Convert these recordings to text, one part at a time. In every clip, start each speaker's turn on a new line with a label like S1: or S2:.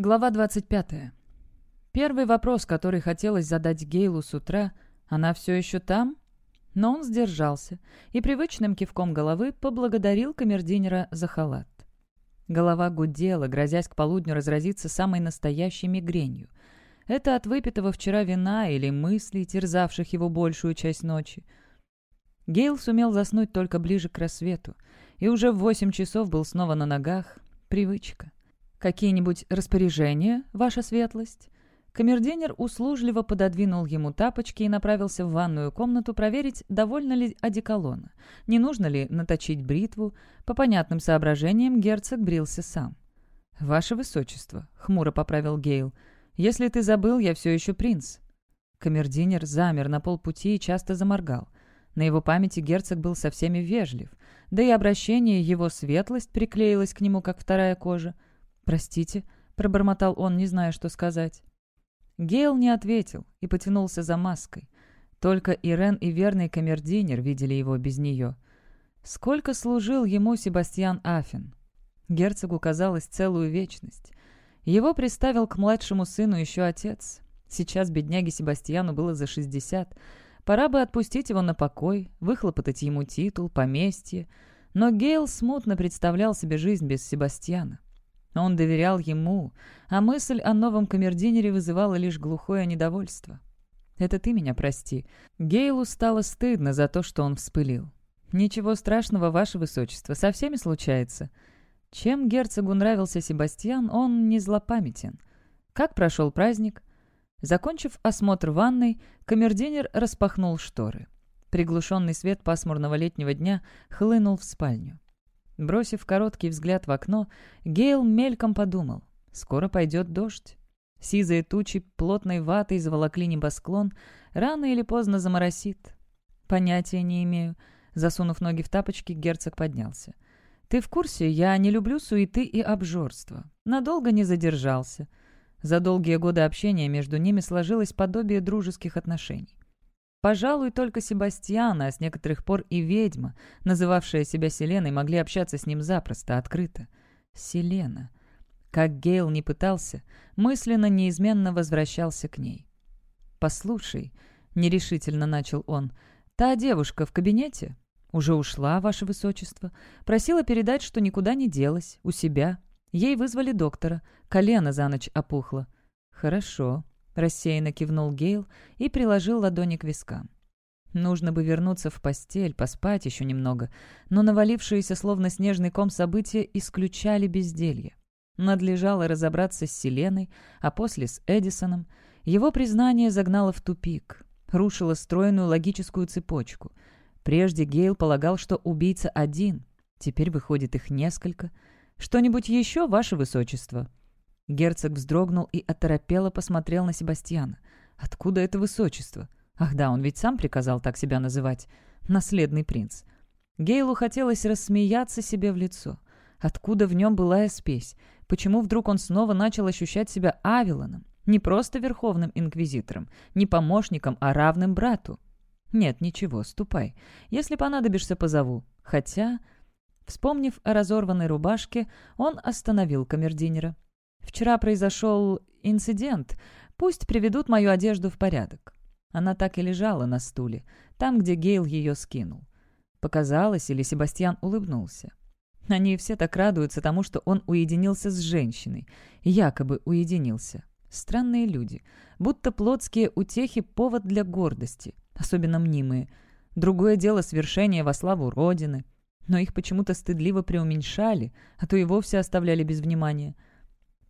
S1: Глава 25. Первый вопрос, который хотелось задать Гейлу с утра, «Она все еще там?» Но он сдержался и привычным кивком головы поблагодарил камердинера за халат. Голова гудела, грозясь к полудню разразиться самой настоящей мигренью. Это от выпитого вчера вина или мыслей, терзавших его большую часть ночи. Гейл сумел заснуть только ближе к рассвету, и уже в восемь часов был снова на ногах. Привычка. «Какие-нибудь распоряжения, ваша светлость?» Камердинер услужливо пододвинул ему тапочки и направился в ванную комнату проверить, довольно ли одеколона, не нужно ли наточить бритву. По понятным соображениям герцог брился сам. «Ваше высочество», — хмуро поправил Гейл, — «если ты забыл, я все еще принц». Камердинер замер на полпути и часто заморгал. На его памяти герцог был со всеми вежлив, да и обращение его светлость приклеилось к нему, как вторая кожа. «Простите», — пробормотал он, не зная, что сказать. Гейл не ответил и потянулся за маской. Только Ирен и верный камердинер видели его без нее. Сколько служил ему Себастьян Афин? Герцогу казалось целую вечность. Его приставил к младшему сыну еще отец. Сейчас бедняге Себастьяну было за шестьдесят. Пора бы отпустить его на покой, выхлопотать ему титул, поместье. Но Гейл смутно представлял себе жизнь без Себастьяна. Он доверял ему, а мысль о новом камердинере вызывала лишь глухое недовольство. «Это ты меня прости». Гейлу стало стыдно за то, что он вспылил. «Ничего страшного, ваше высочество, со всеми случается». Чем герцогу нравился Себастьян, он не злопамятен. Как прошел праздник? Закончив осмотр ванной, камердинер распахнул шторы. Приглушенный свет пасмурного летнего дня хлынул в спальню. Бросив короткий взгляд в окно, Гейл мельком подумал. Скоро пойдет дождь. Сизые тучи плотной ватой заволокли небосклон, рано или поздно заморосит. Понятия не имею. Засунув ноги в тапочки, герцог поднялся. «Ты в курсе? Я не люблю суеты и обжорства. Надолго не задержался». За долгие годы общения между ними сложилось подобие дружеских отношений. Пожалуй, только Себастьяна, а с некоторых пор и ведьма, называвшая себя Селеной, могли общаться с ним запросто, открыто. Селена. Как Гейл не пытался, мысленно неизменно возвращался к ней. «Послушай», — нерешительно начал он, — «та девушка в кабинете?» «Уже ушла, ваше высочество. Просила передать, что никуда не делась, у себя. Ей вызвали доктора. Колено за ночь опухло». «Хорошо», Рассеянно кивнул Гейл и приложил ладони к вискам. Нужно бы вернуться в постель, поспать еще немного, но навалившиеся словно снежный ком события исключали безделье. Надлежало разобраться с Селеной, а после с Эдисоном. Его признание загнало в тупик, рушило стройную логическую цепочку. Прежде Гейл полагал, что убийца один, теперь выходит их несколько. «Что-нибудь еще, ваше высочество?» Герцог вздрогнул и оторопело посмотрел на Себастьяна. «Откуда это высочество? Ах да, он ведь сам приказал так себя называть. Наследный принц». Гейлу хотелось рассмеяться себе в лицо. Откуда в нем былая спесь? Почему вдруг он снова начал ощущать себя Авилоном? Не просто верховным инквизитором, не помощником, а равным брату. «Нет, ничего, ступай. Если понадобишься, позову. Хотя...» Вспомнив о разорванной рубашке, он остановил камердинера. Вчера произошел инцидент. Пусть приведут мою одежду в порядок». Она так и лежала на стуле, там, где Гейл ее скинул. Показалось, или Себастьян улыбнулся. Они все так радуются тому, что он уединился с женщиной. Якобы уединился. Странные люди. Будто плотские утехи — повод для гордости, особенно мнимые. Другое дело свершение во славу Родины. Но их почему-то стыдливо преуменьшали, а то и вовсе оставляли без внимания —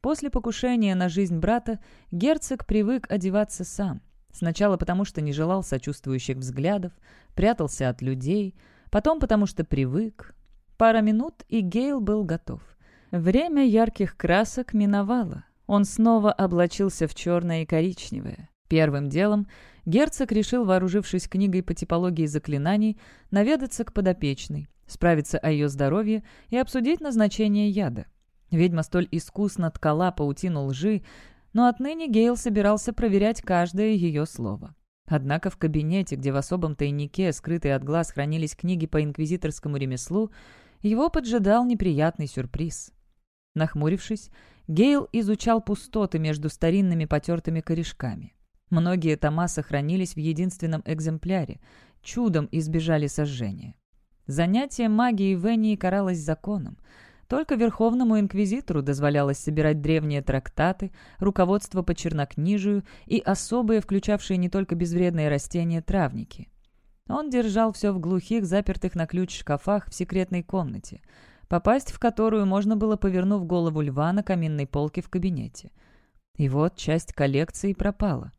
S1: После покушения на жизнь брата герцог привык одеваться сам. Сначала потому, что не желал сочувствующих взглядов, прятался от людей, потом потому, что привык. Пара минут, и Гейл был готов. Время ярких красок миновало. Он снова облачился в черное и коричневое. Первым делом герцог решил, вооружившись книгой по типологии заклинаний, наведаться к подопечной, справиться о ее здоровье и обсудить назначение яда. Ведьма столь искусно ткала паутину лжи, но отныне Гейл собирался проверять каждое ее слово. Однако в кабинете, где в особом тайнике, скрытые от глаз, хранились книги по инквизиторскому ремеслу, его поджидал неприятный сюрприз. Нахмурившись, Гейл изучал пустоты между старинными потертыми корешками. Многие тома сохранились в единственном экземпляре, чудом избежали сожжения. Занятие магией в Энии каралось законом. Только Верховному Инквизитору дозволялось собирать древние трактаты, руководство по чернокнижию и особые, включавшие не только безвредные растения, травники. Он держал все в глухих, запертых на ключ шкафах в секретной комнате, попасть в которую можно было, повернув голову льва на каминной полке в кабинете. И вот часть коллекции пропала.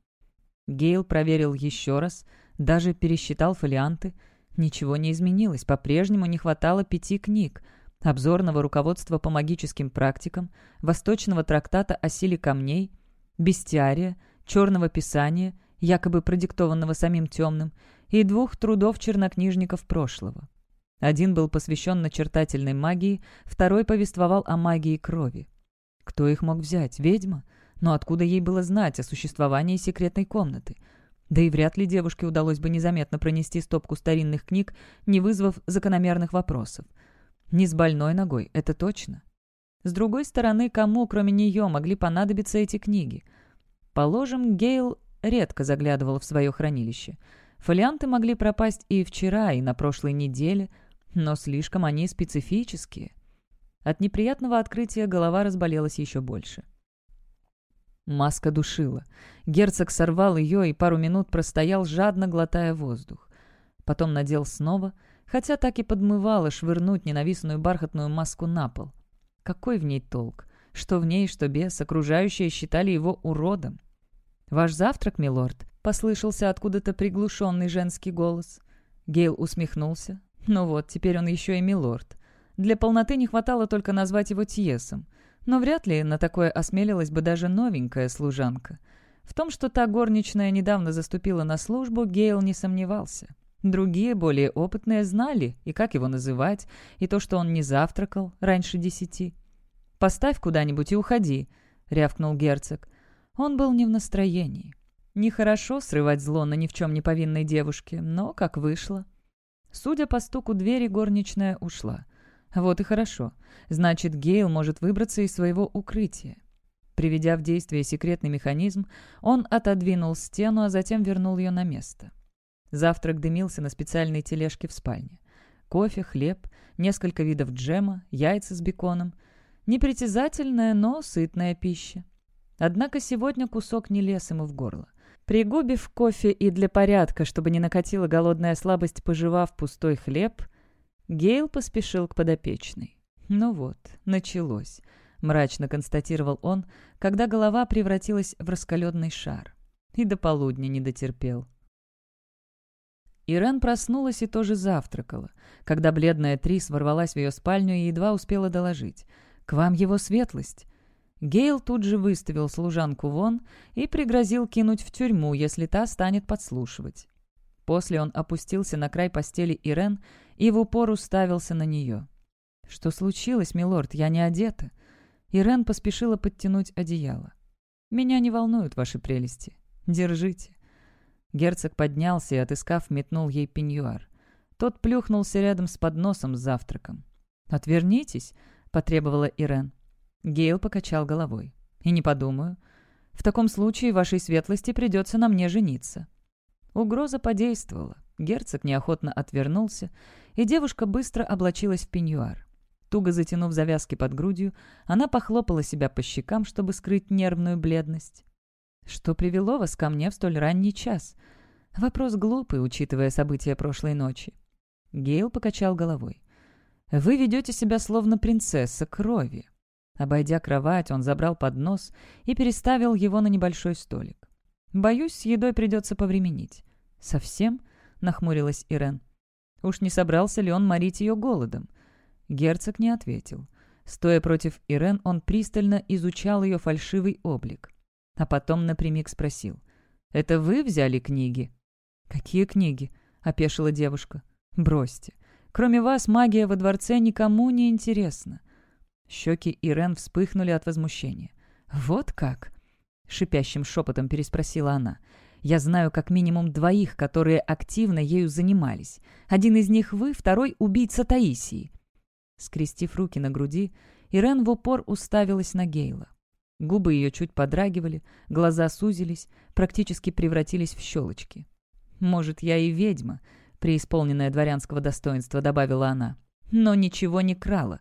S1: Гейл проверил еще раз, даже пересчитал фолианты. Ничего не изменилось, по-прежнему не хватало пяти книг — обзорного руководства по магическим практикам, восточного трактата о силе камней, бестиария, черного писания, якобы продиктованного самим темным, и двух трудов чернокнижников прошлого. Один был посвящен начертательной магии, второй повествовал о магии крови. Кто их мог взять? Ведьма? Но откуда ей было знать о существовании секретной комнаты? Да и вряд ли девушке удалось бы незаметно пронести стопку старинных книг, не вызвав закономерных вопросов. Не с больной ногой, это точно. С другой стороны, кому, кроме нее, могли понадобиться эти книги? Положим, Гейл редко заглядывал в свое хранилище. Фолианты могли пропасть и вчера, и на прошлой неделе, но слишком они специфические. От неприятного открытия голова разболелась еще больше. Маска душила. Герцог сорвал ее и пару минут простоял, жадно глотая воздух. Потом надел снова, хотя так и подмывало швырнуть ненавистную бархатную маску на пол. Какой в ней толк? Что в ней, что без, окружающие считали его уродом. «Ваш завтрак, милорд?» — послышался откуда-то приглушенный женский голос. Гейл усмехнулся. «Ну вот, теперь он еще и милорд. Для полноты не хватало только назвать его Тьесом — но вряд ли на такое осмелилась бы даже новенькая служанка. В том, что та горничная недавно заступила на службу, Гейл не сомневался. Другие, более опытные, знали, и как его называть, и то, что он не завтракал раньше десяти. «Поставь куда-нибудь и уходи», — рявкнул герцог. Он был не в настроении. Нехорошо срывать зло на ни в чем не повинной девушке, но как вышло. Судя по стуку двери, горничная ушла. Вот и хорошо. Значит, Гейл может выбраться из своего укрытия. Приведя в действие секретный механизм, он отодвинул стену, а затем вернул ее на место. Завтрак дымился на специальной тележке в спальне. Кофе, хлеб, несколько видов джема, яйца с беконом. Непритязательная, но сытная пища. Однако сегодня кусок не лез ему в горло. Пригубив кофе и для порядка, чтобы не накатила голодная слабость, пожевав пустой хлеб – Гейл поспешил к подопечной. «Ну вот, началось», — мрачно констатировал он, когда голова превратилась в раскаленный шар. И до полудня не дотерпел. Ирен проснулась и тоже завтракала, когда бледная Трис ворвалась в ее спальню и едва успела доложить. «К вам его светлость!» Гейл тут же выставил служанку вон и пригрозил кинуть в тюрьму, если та станет подслушивать. После он опустился на край постели Ирен и в упор уставился на нее. «Что случилось, милорд? Я не одета». Ирен поспешила подтянуть одеяло. «Меня не волнуют ваши прелести. Держите». Герцог поднялся и, отыскав, метнул ей пеньюар. Тот плюхнулся рядом с подносом с завтраком. «Отвернитесь», — потребовала Ирен. Гейл покачал головой. «И не подумаю. В таком случае вашей светлости придется на мне жениться». Угроза подействовала. Герцог неохотно отвернулся, и девушка быстро облачилась в пеньюар. Туго затянув завязки под грудью, она похлопала себя по щекам, чтобы скрыть нервную бледность. «Что привело вас ко мне в столь ранний час?» Вопрос глупый, учитывая события прошлой ночи. Гейл покачал головой. «Вы ведете себя словно принцесса крови». Обойдя кровать, он забрал поднос и переставил его на небольшой столик. «Боюсь, с едой придется повременить». «Совсем?» — нахмурилась Ирен. Уж не собрался ли он морить ее голодом? Герцог не ответил. Стоя против Ирен, он пристально изучал ее фальшивый облик. А потом напрямик спросил. «Это вы взяли книги?» «Какие книги?» — опешила девушка. «Бросьте. Кроме вас магия во дворце никому не интересна». Щеки Ирен вспыхнули от возмущения. «Вот как?» шипящим шепотом переспросила она. «Я знаю как минимум двоих, которые активно ею занимались. Один из них вы, второй — убийца Таисии». Скрестив руки на груди, Ирен в упор уставилась на Гейла. Губы ее чуть подрагивали, глаза сузились, практически превратились в щелочки. «Может, я и ведьма», — преисполненная дворянского достоинства, добавила она. «Но ничего не крала».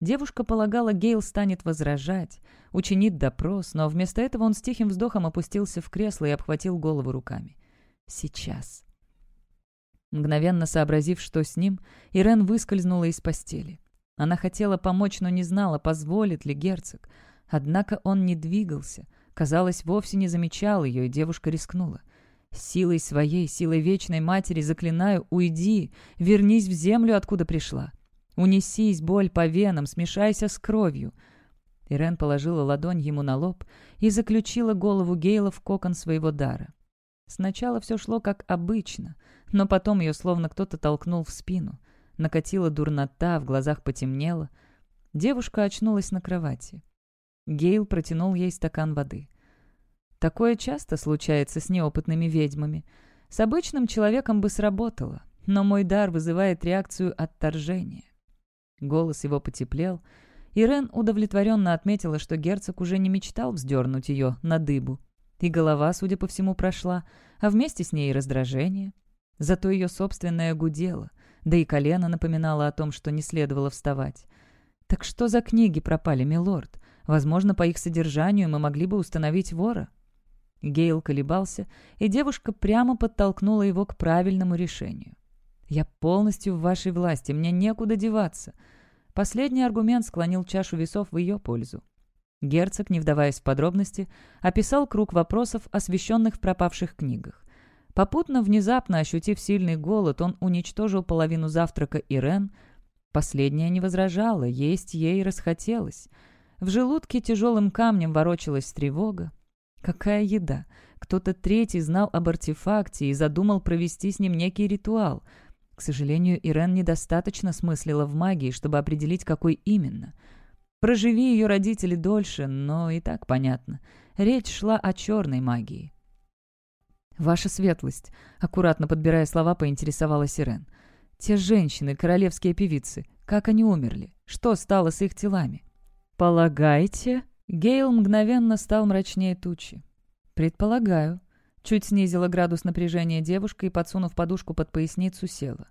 S1: Девушка полагала, Гейл станет возражать, учинит допрос, но вместо этого он с тихим вздохом опустился в кресло и обхватил голову руками. «Сейчас». Мгновенно сообразив, что с ним, Ирен выскользнула из постели. Она хотела помочь, но не знала, позволит ли герцог. Однако он не двигался. Казалось, вовсе не замечал ее, и девушка рискнула. «Силой своей, силой вечной матери заклинаю, уйди, вернись в землю, откуда пришла. Унесись, боль по венам, смешайся с кровью». Ирен положила ладонь ему на лоб и заключила голову Гейла в кокон своего дара. Сначала все шло как обычно, но потом ее словно кто-то толкнул в спину. Накатила дурнота, в глазах потемнело. Девушка очнулась на кровати. Гейл протянул ей стакан воды. Такое часто случается с неопытными ведьмами. С обычным человеком бы сработало, но мой дар вызывает реакцию отторжения. Голос его потеплел, и Рен удовлетворенно отметила, что герцог уже не мечтал вздернуть ее на дыбу. И голова, судя по всему, прошла, а вместе с ней и раздражение. Зато ее собственное гудело, да и колено напоминало о том, что не следовало вставать. «Так что за книги пропали, милорд? Возможно, по их содержанию мы могли бы установить вора». Гейл колебался, и девушка прямо подтолкнула его к правильному решению. «Я полностью в вашей власти, мне некуда деваться». Последний аргумент склонил чашу весов в ее пользу. Герцог, не вдаваясь в подробности, описал круг вопросов, освещенных в пропавших книгах. Попутно, внезапно ощутив сильный голод, он уничтожил половину завтрака Ирен. Последняя не возражала, есть ей расхотелось. В желудке тяжелым камнем ворочалась тревога. Какая еда! Кто-то третий знал об артефакте и задумал провести с ним некий ритуал. К сожалению, Ирен недостаточно смыслила в магии, чтобы определить, какой именно. Проживи ее родители дольше, но и так понятно. Речь шла о черной магии. «Ваша светлость», — аккуратно подбирая слова, поинтересовалась Ирен. «Те женщины, королевские певицы, как они умерли? Что стало с их телами?» «Полагаете?» Гейл мгновенно стал мрачнее тучи. «Предполагаю». Чуть снизила градус напряжения девушка и, подсунув подушку под поясницу, села.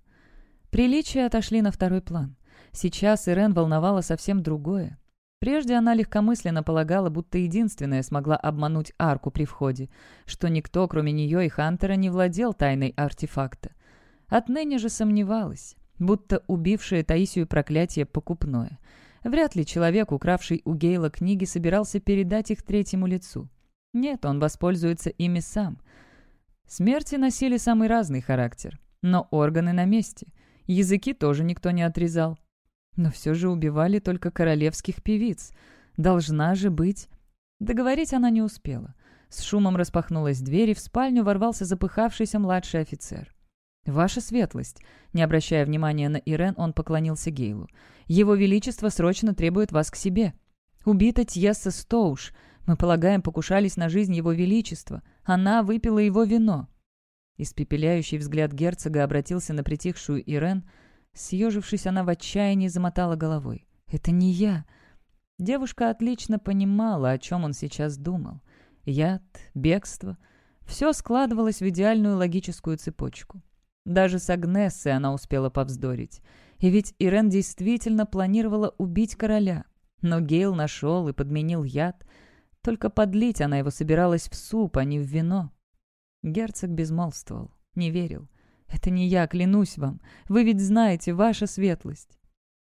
S1: Приличия отошли на второй план. Сейчас Ирен волновала совсем другое. Прежде она легкомысленно полагала, будто единственная смогла обмануть арку при входе, что никто, кроме нее и Хантера, не владел тайной артефакта. Отныне же сомневалась, будто убившее Таисию проклятие покупное. Вряд ли человек, укравший у Гейла книги, собирался передать их третьему лицу. Нет, он воспользуется ими сам. Смерти носили самый разный характер, но органы на месте. Языки тоже никто не отрезал. Но все же убивали только королевских певиц. Должна же быть... Договорить она не успела. С шумом распахнулась дверь, и в спальню ворвался запыхавшийся младший офицер. «Ваша светлость!» Не обращая внимания на Ирен, он поклонился Гейлу. «Его Величество срочно требует вас к себе. Убита Тьесса Стоуш. Мы полагаем, покушались на жизнь Его Величества. Она выпила его вино». Испепеляющий взгляд герцога обратился на притихшую Ирен — Съежившись, она в отчаянии замотала головой. «Это не я!» Девушка отлично понимала, о чем он сейчас думал. Яд, бегство — все складывалось в идеальную логическую цепочку. Даже с Агнессой она успела повздорить. И ведь Ирен действительно планировала убить короля. Но Гейл нашел и подменил яд. Только подлить она его собиралась в суп, а не в вино. Герцог безмолвствовал, не верил. «Это не я, клянусь вам. Вы ведь знаете, ваша светлость».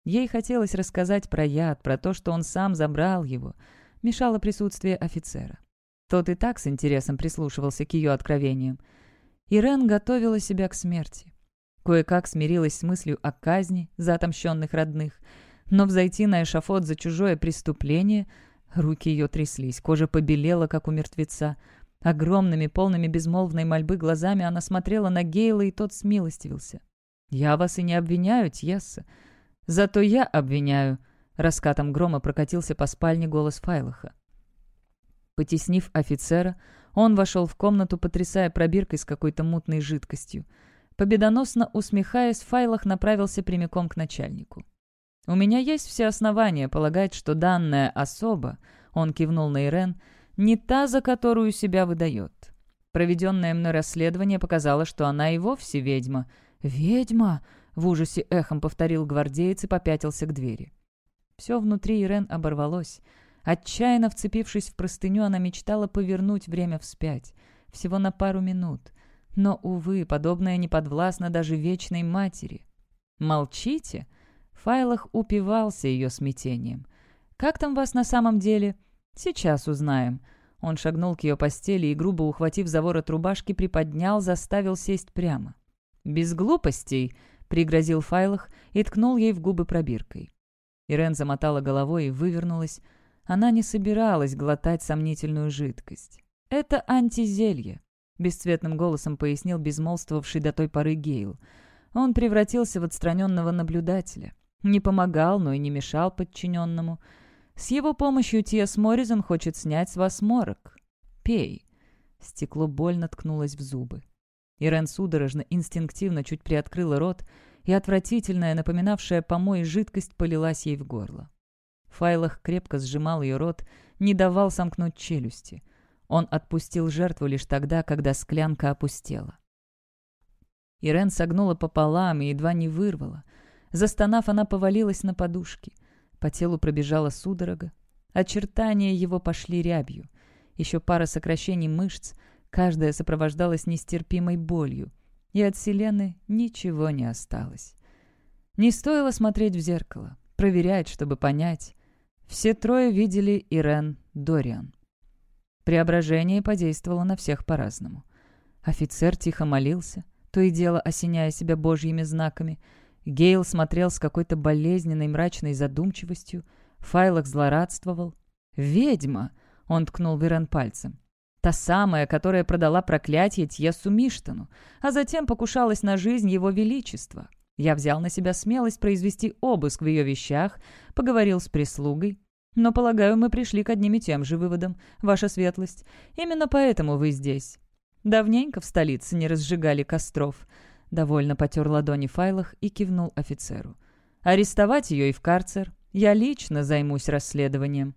S1: Ей хотелось рассказать про яд, про то, что он сам забрал его. Мешало присутствие офицера. Тот и так с интересом прислушивался к ее откровениям. Ирен готовила себя к смерти. Кое-как смирилась с мыслью о казни за отомщенных родных, но взойти на эшафот за чужое преступление... Руки ее тряслись, кожа побелела, как у мертвеца, Огромными, полными безмолвной мольбы глазами она смотрела на Гейла, и тот смилостивился. «Я вас и не обвиняю, Тьесса. Зато я обвиняю», — раскатом грома прокатился по спальне голос Файлаха. Потеснив офицера, он вошел в комнату, потрясая пробиркой с какой-то мутной жидкостью. Победоносно усмехаясь, Файлах направился прямиком к начальнику. «У меня есть все основания полагать, что данная особа Он кивнул на Ирен. «Не та, за которую себя выдает. Проведенное мной расследование показало, что она и вовсе ведьма». «Ведьма!» — в ужасе эхом повторил гвардеец и попятился к двери. Все внутри Ирен оборвалось. Отчаянно вцепившись в простыню, она мечтала повернуть время вспять. Всего на пару минут. Но, увы, подобное не подвластно даже вечной матери. «Молчите?» Файлах упивался ее смятением. «Как там вас на самом деле?» «Сейчас узнаем». Он шагнул к ее постели и, грубо ухватив за ворот рубашки, приподнял, заставил сесть прямо. «Без глупостей!» — пригрозил Файлах и ткнул ей в губы пробиркой. Ирен замотала головой и вывернулась. Она не собиралась глотать сомнительную жидкость. «Это антизелье», — бесцветным голосом пояснил безмолвствовавший до той поры Гейл. Он превратился в отстраненного наблюдателя. Не помогал, но и не мешал подчиненному. С его помощью Тиас Морризон хочет снять с вас морок. Пей. Стекло больно ткнулось в зубы. Ирен судорожно, инстинктивно чуть приоткрыла рот, и отвратительная, напоминавшая помой жидкость, полилась ей в горло. Файлах крепко сжимал ее рот, не давал сомкнуть челюсти. Он отпустил жертву лишь тогда, когда склянка опустела. Ирен согнула пополам и едва не вырвала. Застонав, она повалилась на подушки. По телу пробежала судорога. Очертания его пошли рябью. Еще пара сокращений мышц, каждая сопровождалась нестерпимой болью. И от Селены ничего не осталось. Не стоило смотреть в зеркало, проверять, чтобы понять. Все трое видели Ирен Дориан. Преображение подействовало на всех по-разному. Офицер тихо молился, то и дело осеняя себя божьими знаками — Гейл смотрел с какой-то болезненной мрачной задумчивостью. Файлок злорадствовал. «Ведьма!» — он ткнул Верен пальцем. «Та самая, которая продала проклятие Тьесу Миштану, а затем покушалась на жизнь его величества. Я взял на себя смелость произвести обыск в ее вещах, поговорил с прислугой. Но, полагаю, мы пришли к одним и тем же выводам, ваша светлость. Именно поэтому вы здесь. Давненько в столице не разжигали костров. Довольно потер ладони файлах и кивнул офицеру. «Арестовать ее и в карцер. Я лично займусь расследованием».